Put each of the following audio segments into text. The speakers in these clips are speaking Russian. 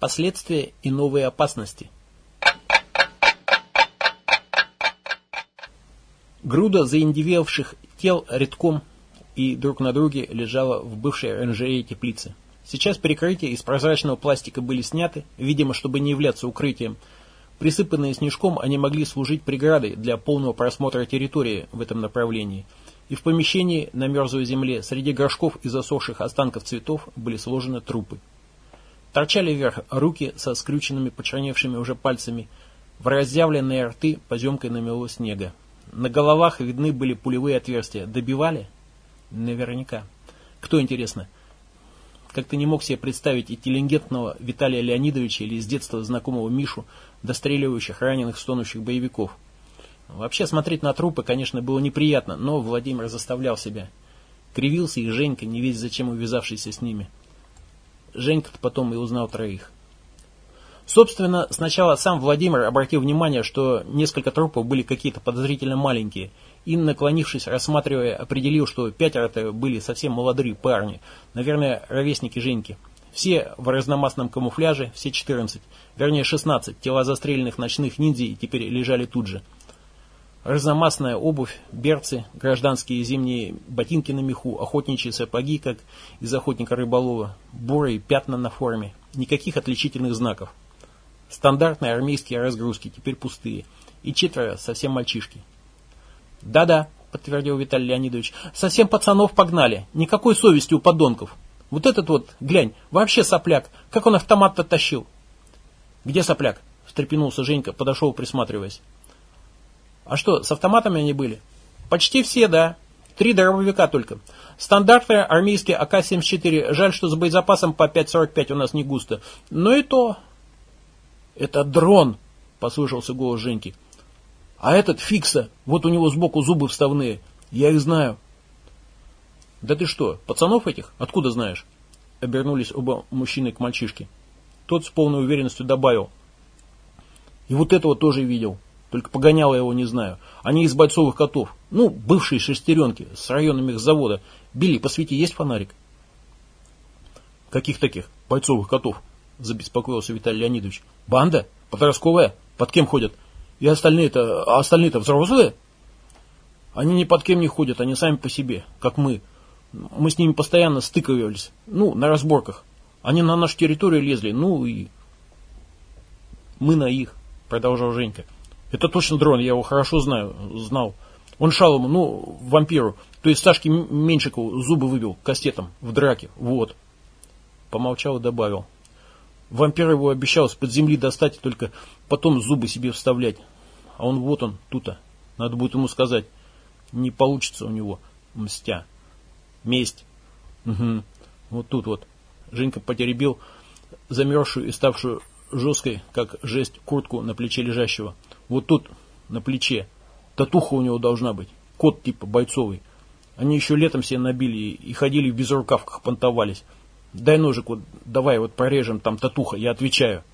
Последствия и новые опасности. Груда заиндивевших тел редком и друг на друге лежала в бывшей оранжерее теплицы. Сейчас перекрытия из прозрачного пластика были сняты, видимо, чтобы не являться укрытием. Присыпанные снежком, они могли служить преградой для полного просмотра территории в этом направлении. И в помещении на мерзлой земле среди горшков и засохших останков цветов были сложены трупы. Торчали вверх руки со скрюченными, почерневшими уже пальцами. В разъявленные рты поземкой намело снега. На головах видны были пулевые отверстия. Добивали? Наверняка. Кто, интересно? Как-то не мог себе представить интеллигентного Виталия Леонидовича или с детства знакомого Мишу, достреливающих раненых, стонущих боевиков. Вообще смотреть на трупы, конечно, было неприятно, но Владимир заставлял себя. Кривился и Женька, не весь зачем увязавшийся с ними. Женька потом и узнал троих. Собственно, сначала сам Владимир обратил внимание, что несколько трупов были какие-то подозрительно маленькие, и, наклонившись, рассматривая, определил, что пятеро-то были совсем молодые парни, наверное, ровесники Женьки. Все в разномастном камуфляже, все 14, вернее 16, тела застреленных ночных ниндзей теперь лежали тут же. Разномастная обувь, берцы, гражданские зимние ботинки на меху, охотничьи сапоги, как из охотника рыболова, бурые пятна на форме. Никаких отличительных знаков. Стандартные армейские разгрузки, теперь пустые. И четверо совсем мальчишки. «Да-да», — подтвердил Виталий Леонидович, — «совсем пацанов погнали. Никакой совести у подонков. Вот этот вот, глянь, вообще сопляк. Как он автомат-то тащил?» «Где сопляк?» — встрепенулся Женька, подошел, присматриваясь. А что, с автоматами они были? Почти все, да. Три дробовика только. Стандартные армейские АК-74. Жаль, что с боезапасом по 5.45 у нас не густо. Но и то. Это дрон, послышался голос Женьки. А этот Фикса, вот у него сбоку зубы вставные. Я их знаю. Да ты что, пацанов этих? Откуда знаешь? Обернулись оба мужчины к мальчишке. Тот с полной уверенностью добавил. И вот этого тоже видел. Только погоняла его не знаю. Они из бойцовых котов. Ну, бывшие шестеренки с районами их завода. Билли, по свете есть фонарик? Каких таких бойцовых котов? Забеспокоился Виталий Леонидович. Банда? Подростковая? Под кем ходят? И остальные-то, а остальные-то взрослые? Они ни под кем не ходят, они сами по себе, как мы. Мы с ними постоянно стыковались. Ну, на разборках. Они на нашу территорию лезли, ну и... Мы на их, продолжал Женька. Это точно дрон, я его хорошо знаю, знал. Он Шалому, ну, вампиру, то есть Сашке Меньшикову зубы выбил кастетом в драке, вот. Помолчал и добавил. Вампир его обещал с-под земли достать и только потом зубы себе вставлять. А он вот он, тута. Надо будет ему сказать. Не получится у него мстя. Месть. Угу. Вот тут вот. Женька потеребил замерзшую и ставшую жесткой, как жесть, куртку на плече лежащего. Вот тут, на плече. Татуха у него должна быть. Кот типа бойцовый. Они еще летом себе набили и ходили в безрукавках, понтовались. Дай ножик, вот, давай вот порежем, там татуха, я отвечаю.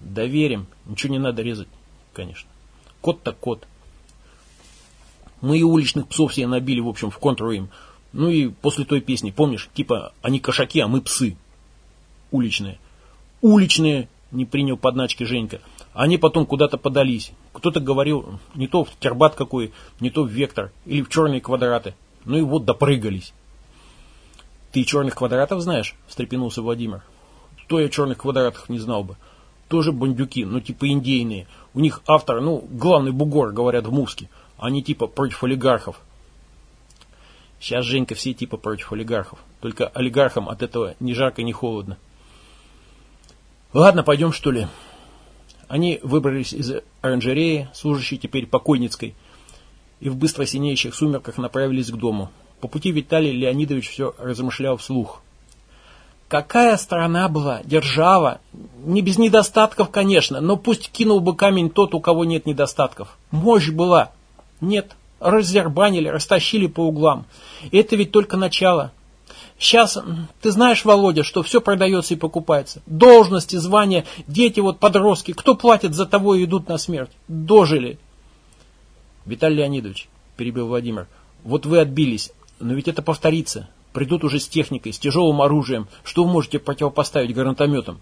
Доверим, ничего не надо резать, конечно. Кот так кот. Мы и уличных псов себе набили, в общем, в контру им. Ну и после той песни, помнишь, типа, они кошаки, а мы псы. Уличные. Уличные, не принял подначки Женька. Они потом куда-то подались. Кто-то говорил, не то в тербат какой, не то в вектор, или в черные квадраты. Ну и вот допрыгались. Ты черных квадратов знаешь? Встрепенулся Владимир. То я черных квадратах не знал бы. Тоже бандюки, но типа индейные. У них автор, ну, главный бугор, говорят, в Муске. Они типа против олигархов. Сейчас, Женька, все типа против олигархов. Только олигархам от этого ни жарко, ни холодно. Ладно, пойдем что ли. Они выбрались из оранжереи, служащей теперь покойницкой, и в быстро синеющих сумерках направились к дому. По пути Виталий Леонидович все размышлял вслух. Какая страна была, держава, не без недостатков, конечно, но пусть кинул бы камень тот, у кого нет недостатков. Мощь была. Нет, раздербанили, растащили по углам. Это ведь только начало. Сейчас, ты знаешь, Володя, что все продается и покупается. Должности, звания, дети вот подростки. Кто платит за того и идут на смерть? Дожили. Виталий Леонидович, перебил Владимир, вот вы отбились, но ведь это повторится. Придут уже с техникой, с тяжелым оружием. Что вы можете противопоставить гранатометам?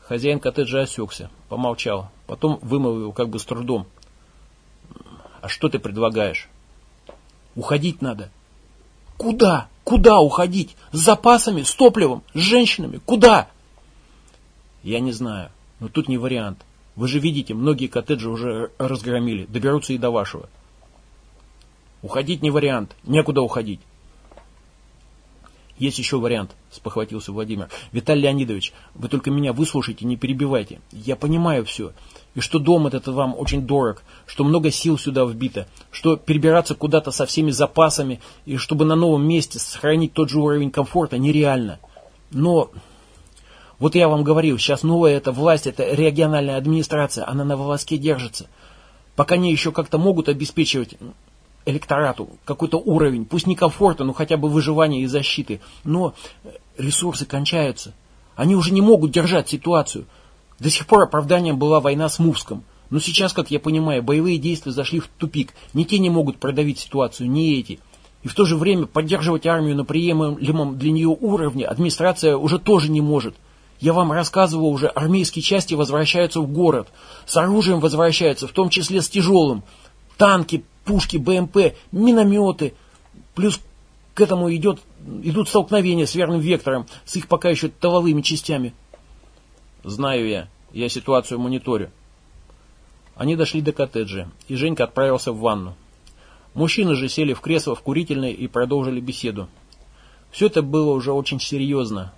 Хозяин коттеджа осекся, помолчал, потом вымолвил как бы с трудом. А что ты предлагаешь? Уходить надо. Куда? Куда уходить? С запасами, с топливом, с женщинами? Куда? Я не знаю, но тут не вариант. Вы же видите, многие коттеджи уже разгромили, доберутся и до вашего. Уходить не вариант, некуда уходить. Есть еще вариант, спохватился Владимир. Виталий Леонидович, вы только меня выслушайте, не перебивайте. Я понимаю все. И что дом этот вам очень дорог, что много сил сюда вбито, что перебираться куда-то со всеми запасами, и чтобы на новом месте сохранить тот же уровень комфорта нереально. Но вот я вам говорил, сейчас новая эта власть, эта региональная администрация, она на волоске держится. Пока они еще как-то могут обеспечивать электорату какой-то уровень, пусть не комфорта, но хотя бы выживания и защиты. Но ресурсы кончаются. Они уже не могут держать ситуацию. До сих пор оправданием была война с Мувском. Но сейчас, как я понимаю, боевые действия зашли в тупик. Ни те не могут продавить ситуацию, ни эти. И в то же время поддерживать армию на приемлемом для нее уровне администрация уже тоже не может. Я вам рассказывал уже, армейские части возвращаются в город. С оружием возвращаются, в том числе с тяжелым. Танки, пушки, БМП, минометы. Плюс к этому идет, идут столкновения с верным вектором, с их пока еще тыловыми частями. Знаю я, я ситуацию мониторю. Они дошли до коттеджа, и Женька отправился в ванну. Мужчины же сели в кресло в курительной и продолжили беседу. Все это было уже очень серьезно.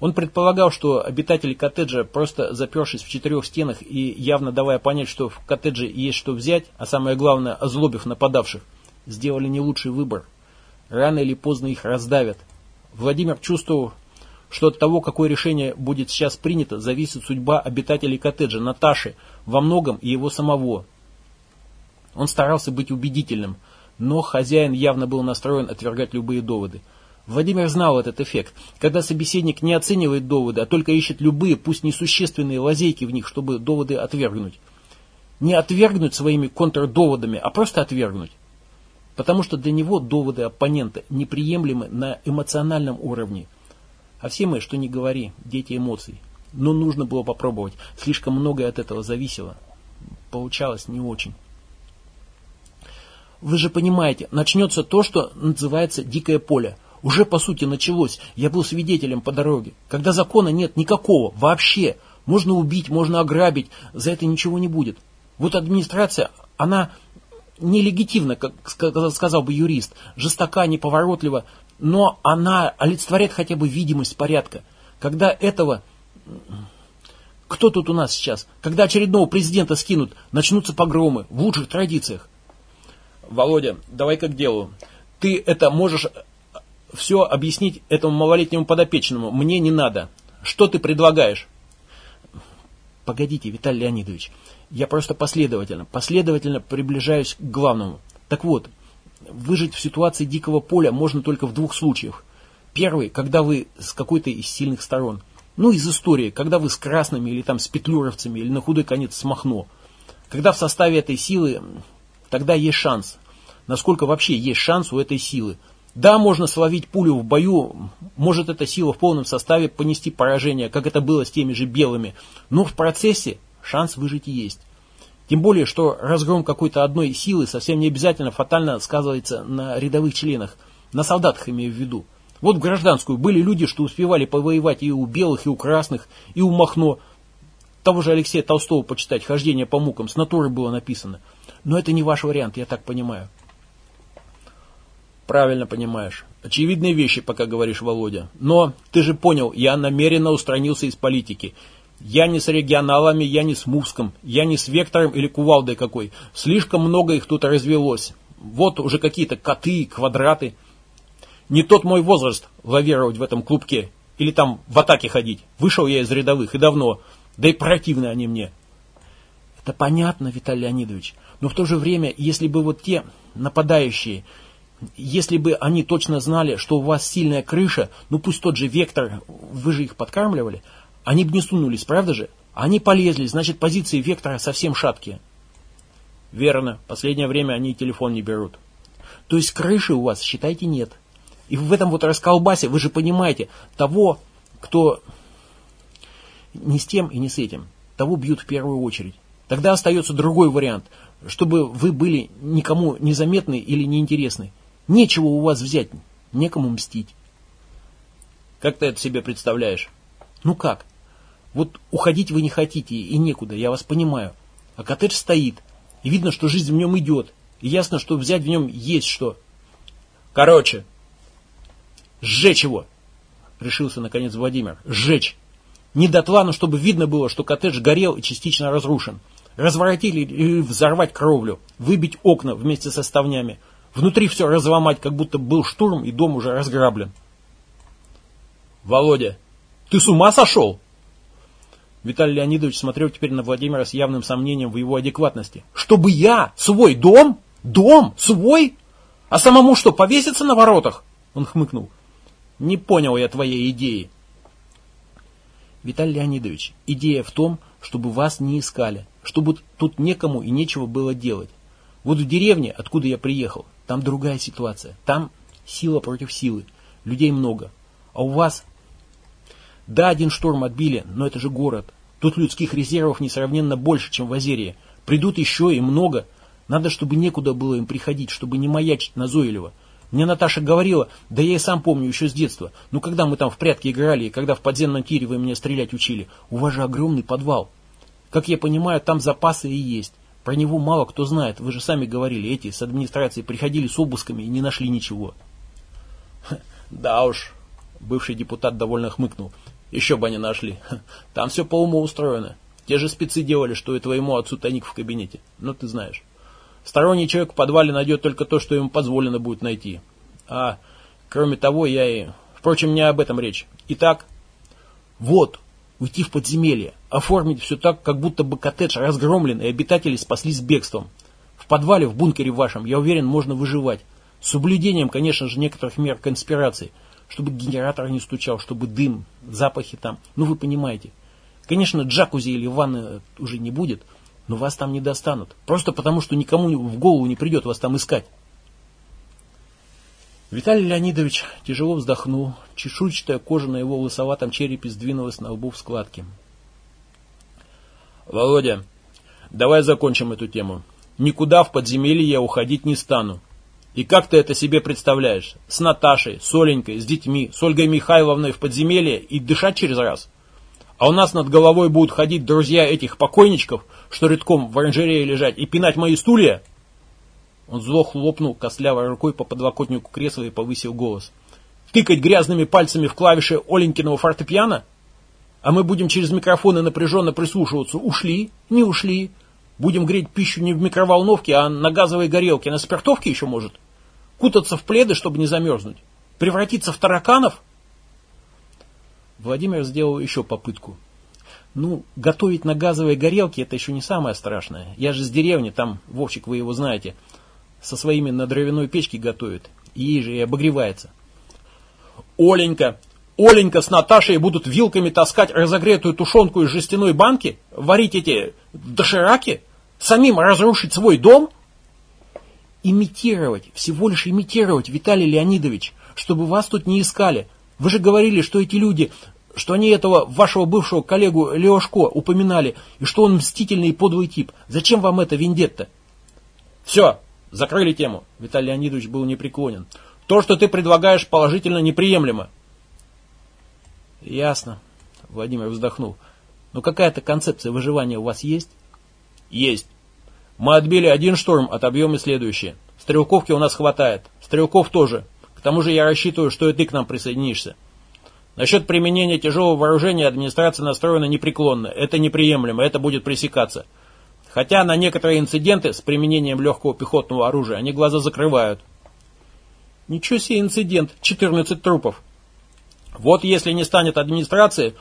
Он предполагал, что обитатели коттеджа, просто запершись в четырех стенах и явно давая понять, что в коттедже есть что взять, а самое главное, озлобив нападавших, сделали не лучший выбор. Рано или поздно их раздавят. Владимир чувствовал, что от того, какое решение будет сейчас принято, зависит судьба обитателей коттеджа, Наташи, во многом и его самого. Он старался быть убедительным, но хозяин явно был настроен отвергать любые доводы. Владимир знал этот эффект, когда собеседник не оценивает доводы, а только ищет любые, пусть несущественные лазейки в них, чтобы доводы отвергнуть. Не отвергнуть своими контрдоводами, а просто отвергнуть. Потому что для него доводы оппонента неприемлемы на эмоциональном уровне. А все мы, что не говори, дети эмоций. Но нужно было попробовать. Слишком многое от этого зависело. Получалось не очень. Вы же понимаете, начнется то, что называется дикое поле – уже по сути началось. Я был свидетелем по дороге. Когда закона нет никакого, вообще. Можно убить, можно ограбить, за это ничего не будет. Вот администрация, она нелегитимна, как сказал бы юрист, жестока, неповоротлива, но она олицетворяет хотя бы видимость порядка. Когда этого... Кто тут у нас сейчас? Когда очередного президента скинут, начнутся погромы в лучших традициях. Володя, давай как делу. Ты это можешь все объяснить этому малолетнему подопечному мне не надо. Что ты предлагаешь? Погодите, Виталий Леонидович, я просто последовательно, последовательно приближаюсь к главному. Так вот, выжить в ситуации дикого поля можно только в двух случаях. Первый, когда вы с какой-то из сильных сторон. Ну, из истории, когда вы с красными или там с петлюровцами, или на худой конец с Махно. Когда в составе этой силы, тогда есть шанс. Насколько вообще есть шанс у этой силы – да, можно словить пулю в бою, может эта сила в полном составе понести поражение, как это было с теми же белыми, но в процессе шанс выжить есть. Тем более, что разгром какой-то одной силы совсем не обязательно фатально сказывается на рядовых членах, на солдатах имею в виду. Вот в гражданскую были люди, что успевали повоевать и у белых, и у красных, и у Махно. Того же Алексея Толстого почитать «Хождение по мукам» с натуры было написано. Но это не ваш вариант, я так понимаю. Правильно понимаешь. Очевидные вещи, пока говоришь, Володя. Но, ты же понял, я намеренно устранился из политики. Я не с регионалами, я не с Мувском, я не с Вектором или Кувалдой какой. Слишком много их тут развелось. Вот уже какие-то коты, квадраты. Не тот мой возраст лавировать в этом клубке. Или там в атаке ходить. Вышел я из рядовых и давно. Да и противны они мне. Это понятно, Виталий Леонидович. Но в то же время, если бы вот те нападающие если бы они точно знали, что у вас сильная крыша, ну пусть тот же Вектор, вы же их подкармливали, они бы не сунулись, правда же? Они полезли, значит позиции Вектора совсем шаткие. Верно, последнее время они телефон не берут. То есть крыши у вас, считайте, нет. И в этом вот расколбасе, вы же понимаете, того, кто... не с тем и не с этим. Того бьют в первую очередь. Тогда остается другой вариант, чтобы вы были никому незаметны или неинтересны. Нечего у вас взять, некому мстить. Как ты это себе представляешь? Ну как? Вот уходить вы не хотите и некуда, я вас понимаю. А коттедж стоит, и видно, что жизнь в нем идет. И ясно, что взять в нем есть что. Короче, сжечь его, решился наконец Владимир. Сжечь. Не дотла, но чтобы видно было, что коттедж горел и частично разрушен. Разворотить или взорвать кровлю, выбить окна вместе со ставнями. Внутри все разломать, как будто был штурм и дом уже разграблен. Володя, ты с ума сошел? Виталий Леонидович смотрел теперь на Владимира с явным сомнением в его адекватности. «Чтобы я? Свой дом? Дом? Свой? А самому что, повеситься на воротах?» Он хмыкнул. «Не понял я твоей идеи». Виталий Леонидович, идея в том, чтобы вас не искали, чтобы тут некому и нечего было делать. Вот в деревне, откуда я приехал, там другая ситуация. Там сила против силы, людей много. А у вас да, один шторм отбили, но это же город. Тут людских резервов несравненно больше, чем в Азерии. Придут еще и много. Надо, чтобы некуда было им приходить, чтобы не маячить назойливо. Мне Наташа говорила, да я и сам помню еще с детства, ну когда мы там в прятки играли и когда в подземном тире вы меня стрелять учили, у вас же огромный подвал. Как я понимаю, там запасы и есть. Про него мало кто знает, вы же сами говорили, эти с администрации приходили с обысками и не нашли ничего. Да уж, бывший депутат довольно хмыкнул. Еще бы они нашли. Там все по уму устроено. Те же спецы делали, что и твоему отцу тайник в кабинете. Ну, ты знаешь. Сторонний человек в подвале найдет только то, что ему позволено будет найти. А, кроме того, я и... Впрочем, не об этом речь. Итак, вот, уйти в подземелье, оформить все так, как будто бы коттедж разгромлен, и обитатели спаслись бегством. В подвале, в бункере вашем, я уверен, можно выживать. С соблюдением, конечно же, некоторых мер конспирации – чтобы генератор не стучал, чтобы дым, запахи там. Ну, вы понимаете. Конечно, джакузи или ванны уже не будет, но вас там не достанут. Просто потому, что никому в голову не придет вас там искать. Виталий Леонидович тяжело вздохнул. Чешуйчатая кожа на его лысоватом черепе сдвинулась на лбу в складке. Володя, давай закончим эту тему. Никуда в подземелье я уходить не стану. И как ты это себе представляешь? С Наташей, с Оленькой, с детьми, с Ольгой Михайловной в подземелье и дышать через раз? А у нас над головой будут ходить друзья этих покойничков, что редком в оранжерее лежать, и пинать мои стулья? Он зло хлопнул костлявой рукой по подлокотнику кресла и повысил голос. Тыкать грязными пальцами в клавиши Оленькиного фортепиано? А мы будем через микрофоны напряженно прислушиваться. Ушли? Не ушли? Будем греть пищу не в микроволновке, а на газовой горелке, на спиртовке еще может. Кутаться в пледы, чтобы не замерзнуть. Превратиться в тараканов? Владимир сделал еще попытку. Ну, готовить на газовой горелке это еще не самое страшное. Я же с деревни, там, Вовчик, вы его знаете, со своими на дровяной печке готовит. И ей же и обогревается. Оленька, Оленька с Наташей будут вилками таскать разогретую тушенку из жестяной банки? Варить эти дошираки? Самим разрушить свой дом? Имитировать, всего лишь имитировать, Виталий Леонидович, чтобы вас тут не искали. Вы же говорили, что эти люди, что они этого вашего бывшего коллегу Лешко упоминали, и что он мстительный и подлый тип. Зачем вам это вендетта? Все, закрыли тему. Виталий Леонидович был непреклонен. То, что ты предлагаешь, положительно неприемлемо. Ясно, Владимир вздохнул. Но какая-то концепция выживания у вас есть? Есть. Мы отбили один штурм, отобьем и следующий. Стрелковки у нас хватает. Стрелков тоже. К тому же я рассчитываю, что и ты к нам присоединишься. Насчет применения тяжелого вооружения администрация настроена непреклонно. Это неприемлемо, это будет пресекаться. Хотя на некоторые инциденты с применением легкого пехотного оружия они глаза закрывают. Ничего себе инцидент, 14 трупов. Вот если не станет администрации,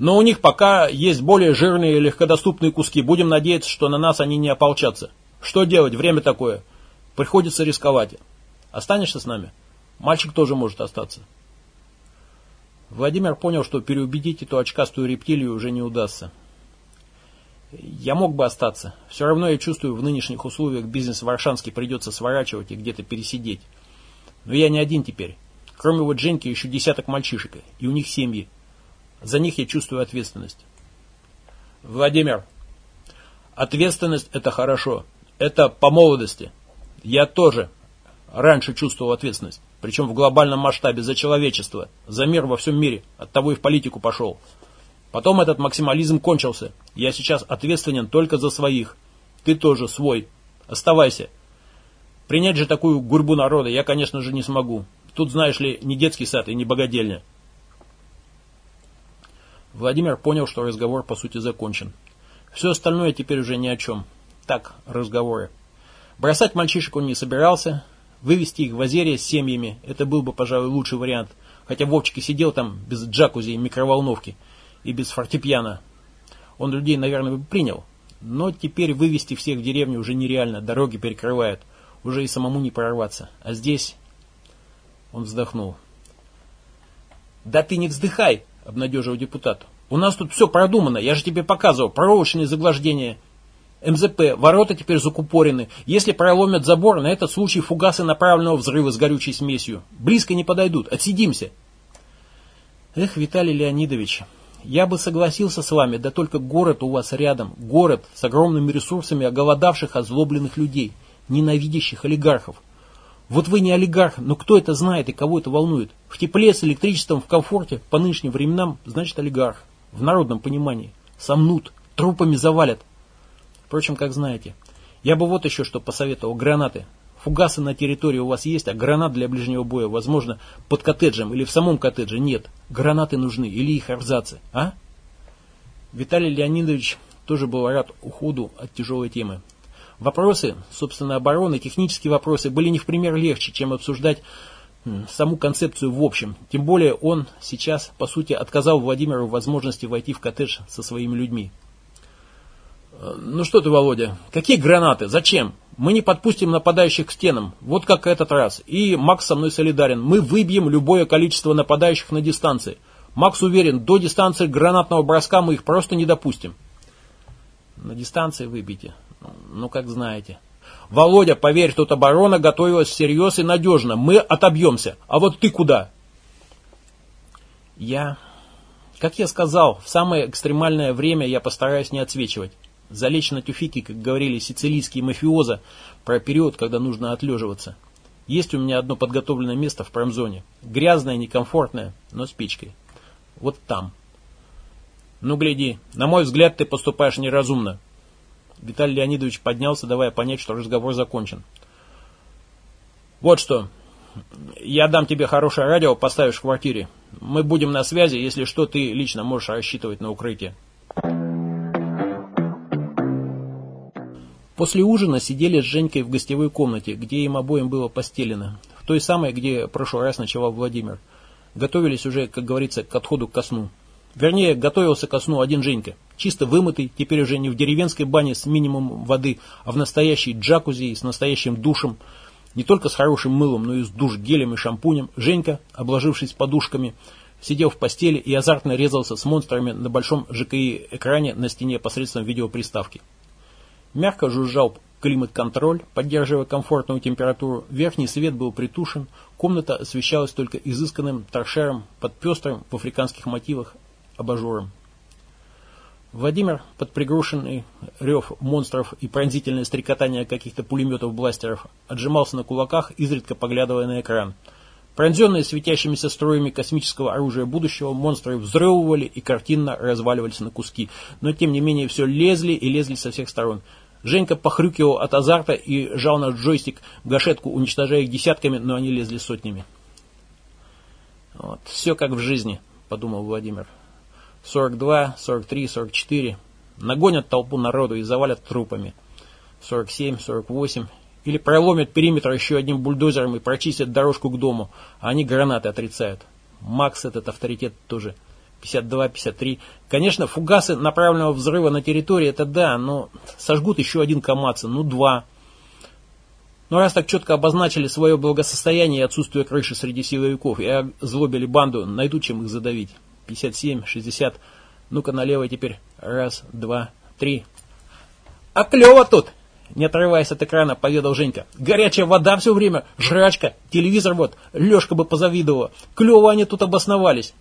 но у них пока есть более жирные и легкодоступные куски. Будем надеяться, что на нас они не ополчатся. Что делать? Время такое. Приходится рисковать. Останешься с нами? Мальчик тоже может остаться. Владимир понял, что переубедить эту очкастую рептилию уже не удастся. Я мог бы остаться. Все равно я чувствую, в нынешних условиях бизнес Варшанский придется сворачивать и где-то пересидеть. Но я не один теперь. Кроме вот Женьки еще десяток мальчишек, и у них семьи. За них я чувствую ответственность. Владимир, ответственность это хорошо. Это по молодости. Я тоже раньше чувствовал ответственность. Причем в глобальном масштабе за человечество, за мир во всем мире. Оттого и в политику пошел. Потом этот максимализм кончился. Я сейчас ответственен только за своих. Ты тоже свой. Оставайся. Принять же такую гурьбу народа я, конечно же, не смогу. Тут, знаешь ли, не детский сад и не богадельня. Владимир понял, что разговор по сути закончен. Все остальное теперь уже ни о чем. Так, разговоры. Бросать мальчишек он не собирался. Вывести их в озере с семьями, это был бы, пожалуй, лучший вариант. Хотя Вовчик и сидел там без джакузи и микроволновки и без фортепиано. Он людей, наверное, бы принял. Но теперь вывести всех в деревню уже нереально, дороги перекрывают. Уже и самому не прорваться. А здесь... Он вздохнул. «Да ты не вздыхай!» — обнадежил депутат. «У нас тут все продумано, я же тебе показывал, проволочные заглаждения, МЗП, ворота теперь закупорены. Если проломят забор, на этот случай фугасы направленного взрыва с горючей смесью. Близко не подойдут, отсидимся». «Эх, Виталий Леонидович, я бы согласился с вами, да только город у вас рядом, город с огромными ресурсами оголодавших, озлобленных людей, ненавидящих олигархов. Вот вы не олигарх, но кто это знает и кого это волнует? В тепле, с электричеством, в комфорте, по нынешним временам, значит олигарх. В народном понимании. Сомнут, трупами завалят. Впрочем, как знаете. Я бы вот еще что посоветовал. Гранаты. Фугасы на территории у вас есть, а гранат для ближнего боя, возможно, под коттеджем или в самом коттедже нет. Гранаты нужны или их арзацы, а? Виталий Леонидович тоже был рад уходу от тяжелой темы. Вопросы, собственно, обороны, технические вопросы были не в пример легче, чем обсуждать саму концепцию в общем. Тем более он сейчас, по сути, отказал Владимиру возможности войти в коттедж со своими людьми. Э, ну что ты, Володя, какие гранаты? Зачем? Мы не подпустим нападающих к стенам, вот как этот раз. И Макс со мной солидарен. Мы выбьем любое количество нападающих на дистанции. Макс уверен, до дистанции гранатного броска мы их просто не допустим. На дистанции выбейте. Ну, как знаете. Володя, поверь, тут оборона готовилась всерьез и надежно. Мы отобьемся. А вот ты куда? Я... Как я сказал, в самое экстремальное время я постараюсь не отсвечивать. Залечь на тюфике, как говорили сицилийские мафиоза, про период, когда нужно отлеживаться. Есть у меня одно подготовленное место в промзоне. Грязное, некомфортное, но с печкой. Вот там. Ну, гляди, на мой взгляд, ты поступаешь неразумно. Виталий Леонидович поднялся, давая понять, что разговор закончен. Вот что. Я дам тебе хорошее радио, поставишь в квартире. Мы будем на связи, если что, ты лично можешь рассчитывать на укрытие. После ужина сидели с Женькой в гостевой комнате, где им обоим было постелено. В той самой, где в прошлый раз ночевал Владимир. Готовились уже, как говорится, к отходу ко сну. Вернее, готовился ко сну один Женька. Чисто вымытый, теперь уже не в деревенской бане с минимумом воды, а в настоящей джакузи с настоящим душем. Не только с хорошим мылом, но и с душ-гелем и шампунем. Женька, обложившись подушками, сидел в постели и азартно резался с монстрами на большом ЖКИ-экране на стене посредством видеоприставки. Мягко жужжал климат-контроль, поддерживая комфортную температуру. Верхний свет был притушен, комната освещалась только изысканным торшером под пестрым в африканских мотивах абажуром. Владимир, под пригрушенный рев монстров и пронзительное стрекотание каких-то пулеметов-бластеров, отжимался на кулаках, изредка поглядывая на экран. Пронзенные светящимися строями космического оружия будущего, монстры взрывывали и картинно разваливались на куски. Но, тем не менее, все лезли и лезли со всех сторон. Женька похрюкивал от азарта и жал на джойстик гашетку, уничтожая их десятками, но они лезли сотнями. Вот, все как в жизни, подумал Владимир. 42, 43, 44. Нагонят толпу народу и завалят трупами. 47, 48. Или проломят периметр еще одним бульдозером и прочистят дорожку к дому, а они гранаты отрицают. Макс этот авторитет тоже 52-53. Конечно, фугасы направленного взрыва на территории, это да, но сожгут еще один КАМАЦ, ну два. Но раз так четко обозначили свое благосостояние и отсутствие крыши среди силовиков и озлобили банду, найдут чем их задавить. 57, 60. Ну-ка налево теперь. Раз, два, три. А клево тут! Не отрываясь от экрана, поведал Женька. Горячая вода все время, жрачка, телевизор вот, Лешка бы позавидовала. Клево они тут обосновались.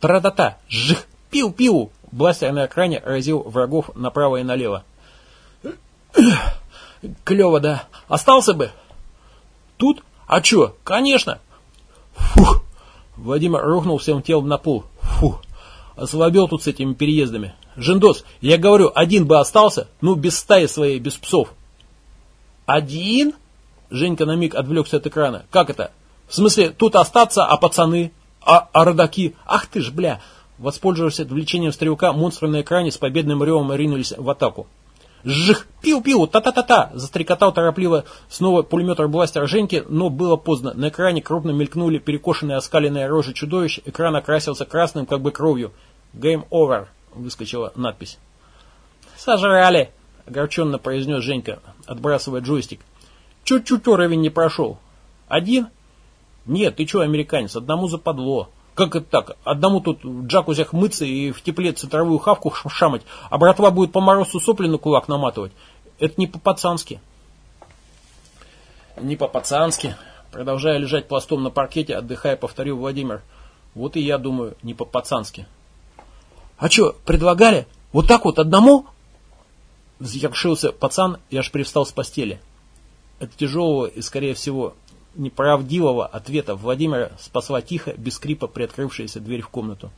Тра-та-та, жих, пиу-пиу. Бластер на экране разил врагов направо и налево. Клево, да. Остался бы? Тут? А чё? Конечно. Владимир рухнул всем телом на пол. Фух. Ослабел тут с этими переездами. Жендос, я говорю, один бы остался, ну, без стаи своей, без псов. Один? Женька на миг отвлекся от экрана. Как это? В смысле, тут остаться, а пацаны? А, а родаки? Ах ты ж, бля! Воспользовавшись отвлечением стрелка, монстры на экране с победным ревом ринулись в атаку. Жих! Пиу-пиу! Та-та-та-та! Застрекотал торопливо снова пулеметр-бластер Женьки, но было поздно. На экране крупно мелькнули перекошенные оскаленные рожи чудовищ. Экран окрасился красным, как бы кровью. «Game over!» — выскочила надпись. «Сожрали!» — огорченно произнес Женька, отбрасывая джойстик. «Чуть-чуть уровень не прошел. Один?» «Нет, ты что, американец, одному западло. Как это так? Одному тут в джакузях мыться и в тепле центровую хавку шамать, а братва будет по морозу сопли на кулак наматывать. Это не по-пацански. Не по-пацански. Продолжая лежать пластом на паркете, отдыхая, повторил Владимир. Вот и я думаю, не по-пацански. А что, предлагали? Вот так вот одному? Взъершился пацан и аж привстал с постели. От тяжелого и, скорее всего, неправдивого ответа Владимира спасла тихо, без скрипа приоткрывшаяся дверь в комнату.